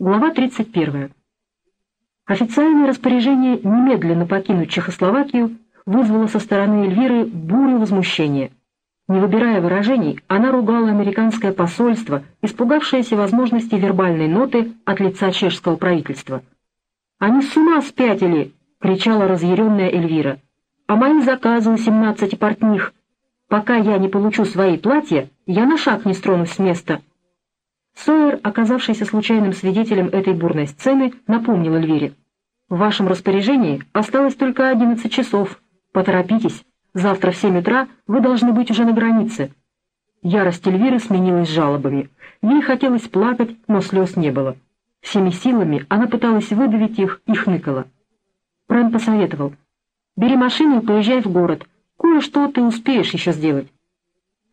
Глава 31. Официальное распоряжение немедленно покинуть Чехословакию вызвало со стороны Эльвиры бурю возмущения. Не выбирая выражений, она ругала американское посольство, испугавшееся возможности вербальной ноты от лица чешского правительства. «Они с ума спятили!» — кричала разъяренная Эльвира. «А мои заказы у семнадцати портних! Пока я не получу свои платья, я на шаг не стронусь с места!» Сойер, оказавшийся случайным свидетелем этой бурной сцены, напомнил Эльвире. «В вашем распоряжении осталось только одиннадцать часов. Поторопитесь, завтра в семь утра вы должны быть уже на границе». Ярость Эльвиры сменилась жалобами. Ей хотелось плакать, но слез не было. Всеми силами она пыталась выдавить их и хныкала. Прэн посоветовал. «Бери машину и поезжай в город. Кое-что ты успеешь еще сделать».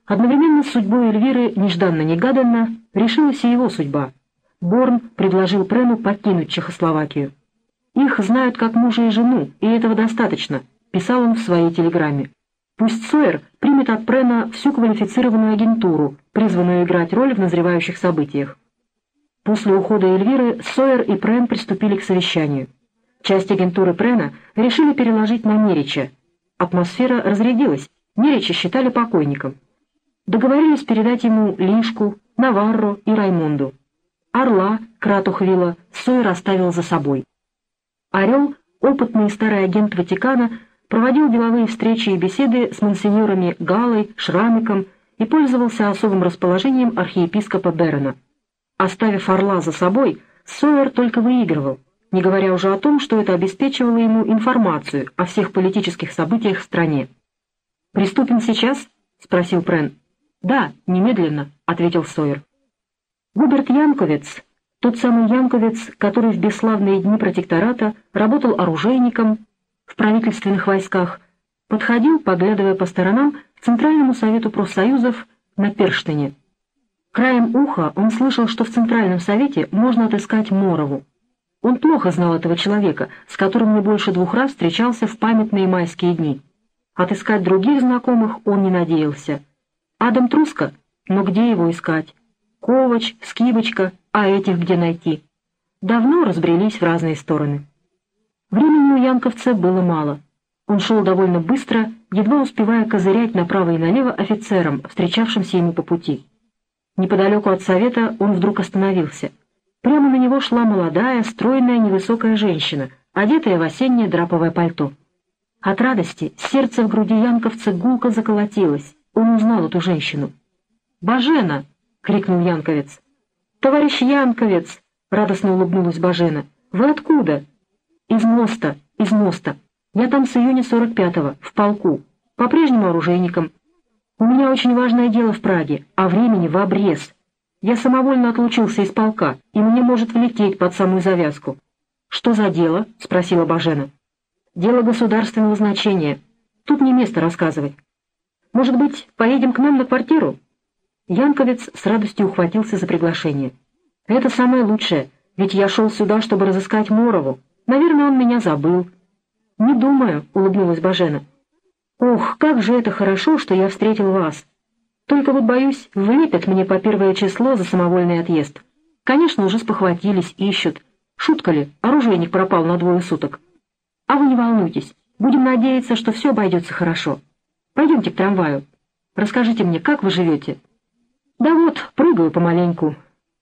Одновременно с судьбой Эльвиры нежданно-негаданно решилась и его судьба. Борн предложил Прену покинуть Чехословакию. «Их знают как мужа и жену, и этого достаточно», — писал он в своей телеграмме. «Пусть Сойер примет от Прена всю квалифицированную агентуру, призванную играть роль в назревающих событиях». После ухода Эльвиры Сойер и Прен приступили к совещанию. Часть агентуры Прена решили переложить на Мерича. Атмосфера разрядилась, Мерича считали покойником. Договорились передать ему Лишку, Наварро и Раймонду. Орла, Кратухвила, Сойер оставил за собой. Орел, опытный старый агент Ватикана, проводил деловые встречи и беседы с монсеньорами Галой, Шрамиком и пользовался особым расположением архиепископа Берена. Оставив Орла за собой, Сойер только выигрывал, не говоря уже о том, что это обеспечивало ему информацию о всех политических событиях в стране. «Приступим сейчас?» — спросил Прен. «Да, немедленно», — ответил Сойер. Губерт Янковец, тот самый Янковец, который в бесславные дни протектората работал оружейником в правительственных войсках, подходил, поглядывая по сторонам, к Центральному совету профсоюзов на Перштыне. Краем уха он слышал, что в Центральном совете можно отыскать Морову. Он плохо знал этого человека, с которым не больше двух раз встречался в памятные майские дни. Отыскать других знакомых он не надеялся. Адам Труска? Но где его искать? Ковач, Скибочка, а этих где найти? Давно разбрелись в разные стороны. Времени у Янковца было мало. Он шел довольно быстро, едва успевая козырять направо и налево офицерам, встречавшимся ему по пути. Неподалеку от совета он вдруг остановился. Прямо на него шла молодая, стройная, невысокая женщина, одетая в осеннее драповое пальто. От радости сердце в груди Янковца гулко заколотилось. Он узнал эту женщину. «Бажена!» — крикнул Янковец. «Товарищ Янковец!» — радостно улыбнулась Бажена. «Вы откуда?» «Из моста, из моста. Я там с июня 45-го, в полку, по-прежнему оружейником. У меня очень важное дело в Праге, а времени в обрез. Я самовольно отлучился из полка, и мне может влететь под самую завязку». «Что за дело?» — спросила Бажена. «Дело государственного значения. Тут не место рассказывать. Может быть, поедем к нам на квартиру?» Янковец с радостью ухватился за приглашение. «Это самое лучшее, ведь я шел сюда, чтобы разыскать Морову. Наверное, он меня забыл». «Не думаю», — улыбнулась Бажена. «Ох, как же это хорошо, что я встретил вас. Только вот, боюсь, влепят мне по первое число за самовольный отъезд. Конечно, уже спохватились, ищут. Шутка ли, оружейник пропал на двое суток. А вы не волнуйтесь, будем надеяться, что все обойдется хорошо». Пойдемте к трамваю. Расскажите мне, как вы живете?» «Да вот, прыгаю помаленьку.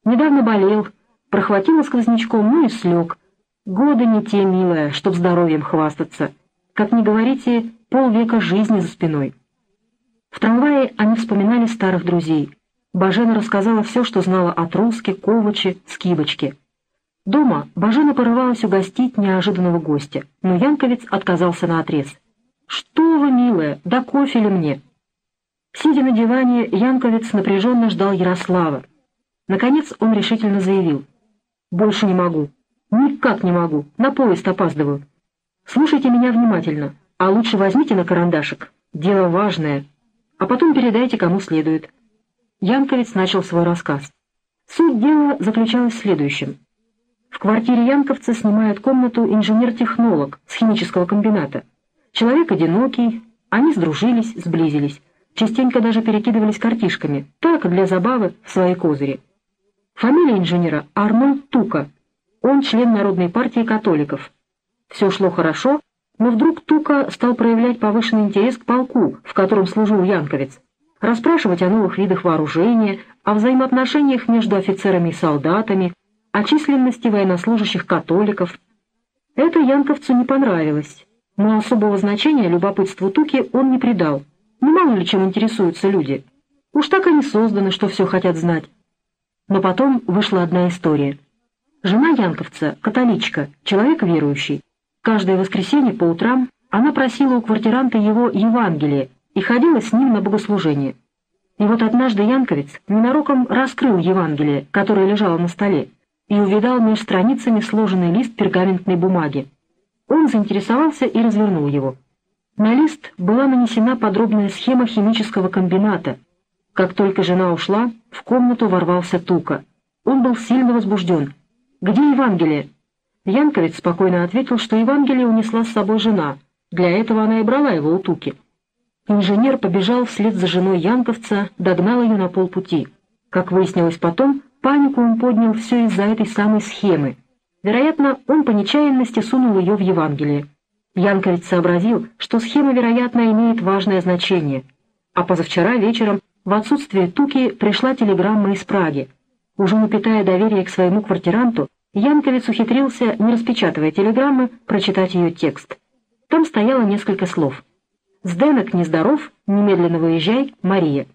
Недавно болел, прохватила сквознячком, ну и слег. Годы не те, милая, чтоб здоровьем хвастаться. Как не говорите, полвека жизни за спиной». В трамвае они вспоминали старых друзей. Бажена рассказала все, что знала о Труске, Коваче, Скибочке. Дома Бажена порывалась угостить неожиданного гостя, но Янковец отказался на отрез. «Что вы, милая, да кофе ли мне?» Сидя на диване, Янковец напряженно ждал Ярослава. Наконец он решительно заявил. «Больше не могу. Никак не могу. На поезд опаздываю. Слушайте меня внимательно, а лучше возьмите на карандашик. Дело важное. А потом передайте, кому следует». Янковец начал свой рассказ. Суть дела заключалась в следующем. В квартире Янковца снимает комнату инженер-технолог с химического комбината — Человек одинокий, они сдружились, сблизились, частенько даже перекидывались картишками, так, для забавы, в свои козыри. Фамилия инженера Арнольд Тука. Он член Народной партии католиков. Все шло хорошо, но вдруг Тука стал проявлять повышенный интерес к полку, в котором служил Янковец, расспрашивать о новых видах вооружения, о взаимоотношениях между офицерами и солдатами, о численности военнослужащих католиков. Это Янковцу не понравилось, но особого значения любопытству Туки он не придал. Ну мало ли чем интересуются люди. Уж так они созданы, что все хотят знать. Но потом вышла одна история. Жена Янковца, католичка, человек верующий. Каждое воскресенье по утрам она просила у квартиранта его Евангелие и ходила с ним на богослужение. И вот однажды Янковец ненароком раскрыл Евангелие, которое лежало на столе, и увидал между страницами сложенный лист пергаментной бумаги. Он заинтересовался и развернул его. На лист была нанесена подробная схема химического комбината. Как только жена ушла, в комнату ворвался Тука. Он был сильно возбужден. «Где Евангелие?» Янковец спокойно ответил, что Евангелие унесла с собой жена. Для этого она и брала его у Туки. Инженер побежал вслед за женой Янковца, догнал ее на полпути. Как выяснилось потом, панику он поднял все из-за этой самой схемы. Вероятно, он по нечаянности сунул ее в Евангелие. Янковец сообразил, что схема, вероятно, имеет важное значение. А позавчера вечером, в отсутствие Туки, пришла телеграмма из Праги. Уже не питая доверия к своему квартиранту, Янковец ухитрился, не распечатывая телеграммы, прочитать ее текст. Там стояло несколько слов — «Сденок нездоров, немедленно выезжай, Мария».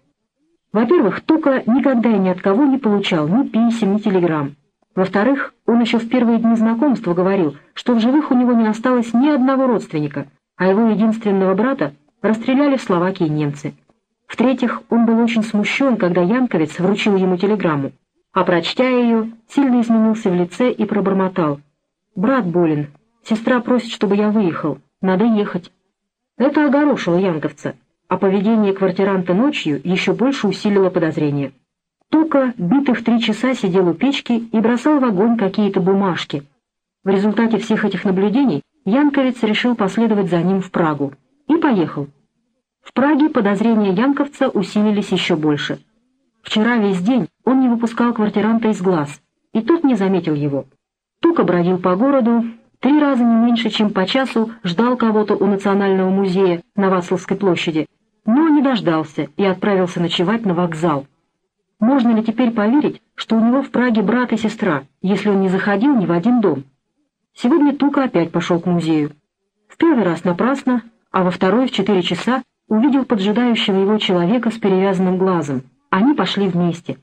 Во-первых, Тука никогда и ни от кого не получал ни писем, ни телеграмм. Во-вторых, он еще в первые дни знакомства говорил, что в живых у него не осталось ни одного родственника, а его единственного брата расстреляли в Словакии немцы. В-третьих, он был очень смущен, когда Янковец вручил ему телеграмму, а прочтя ее, сильно изменился в лице и пробормотал. «Брат болен, сестра просит, чтобы я выехал, надо ехать». Это огорошило Янковца, а поведение квартиранта ночью еще больше усилило подозрение. Тука битых три часа сидел у печки и бросал в огонь какие-то бумажки. В результате всех этих наблюдений Янковец решил последовать за ним в Прагу и поехал. В Праге подозрения Янковца усилились еще больше. Вчера весь день он не выпускал квартиранта из глаз, и тот не заметил его. Тука бродил по городу, Три раза не меньше, чем по часу ждал кого-то у Национального музея на Вацлавской площади, но не дождался и отправился ночевать на вокзал. Можно ли теперь поверить, что у него в Праге брат и сестра, если он не заходил ни в один дом? Сегодня Тука опять пошел к музею. В первый раз напрасно, а во второй в четыре часа увидел поджидающего его человека с перевязанным глазом. Они пошли вместе.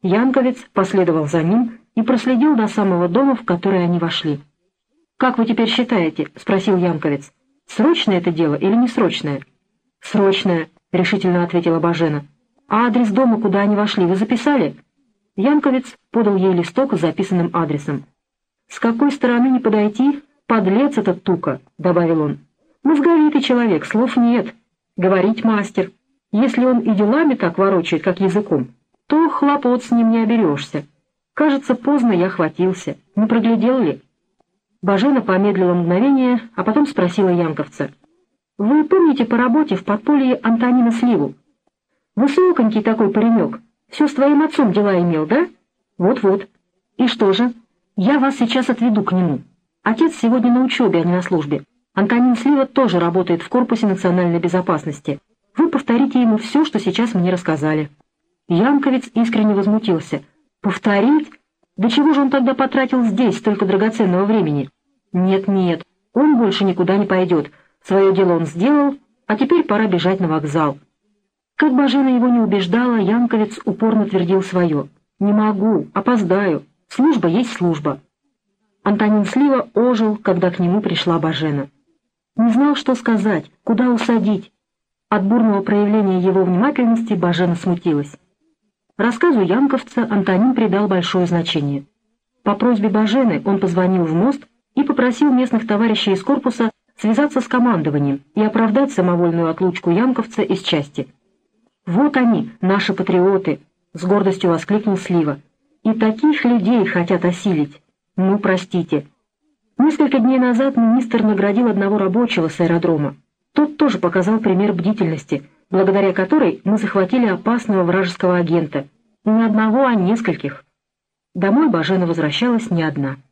Янковец последовал за ним и проследил до самого дома, в который они вошли. «Как вы теперь считаете?» — спросил Янковец. «Срочное это дело или не срочное?» «Срочное», — решительно ответила Бажена. «А адрес дома, куда они вошли, вы записали?» Янковец подал ей листок с записанным адресом. «С какой стороны не подойти? Подлец этот тука», — добавил он. «Мозговитый человек, слов нет. Говорить мастер. Если он и делами так ворочает, как языком, то хлопот с ним не оберешься. Кажется, поздно я хватился. Не проглядел ли?» Бажена помедлила мгновение, а потом спросила Янковца. «Вы помните по работе в подполье Антонина Сливу? Высоконький такой паренек, все с твоим отцом дела имел, да? Вот-вот. И что же? Я вас сейчас отведу к нему. Отец сегодня на учебе, а не на службе. Антонин Слива тоже работает в корпусе национальной безопасности. Вы повторите ему все, что сейчас мне рассказали». Янковец искренне возмутился. «Повторить? Да чего же он тогда потратил здесь столько драгоценного времени? Нет-нет, он больше никуда не пойдет. Свое дело он сделал, а теперь пора бежать на вокзал. Как Бажена его не убеждала, Янковец упорно твердил свое. «Не могу, опоздаю. Служба есть служба». Антонин Слива ожил, когда к нему пришла Бажена. Не знал, что сказать, куда усадить. От бурного проявления его внимательности Бажена смутилась. Рассказу Янковца Антонин придал большое значение. По просьбе Бажены он позвонил в мост и попросил местных товарищей из корпуса связаться с командованием и оправдать самовольную отлучку Янковца из части. «Вот они, наши патриоты!» — с гордостью воскликнул Слива. «И таких людей хотят осилить! Ну, простите!» Несколько дней назад министр наградил одного рабочего с аэродрома. Тот тоже показал пример бдительности — благодаря которой мы захватили опасного вражеского агента. Не одного, а нескольких. Домой Бажена возвращалась не одна —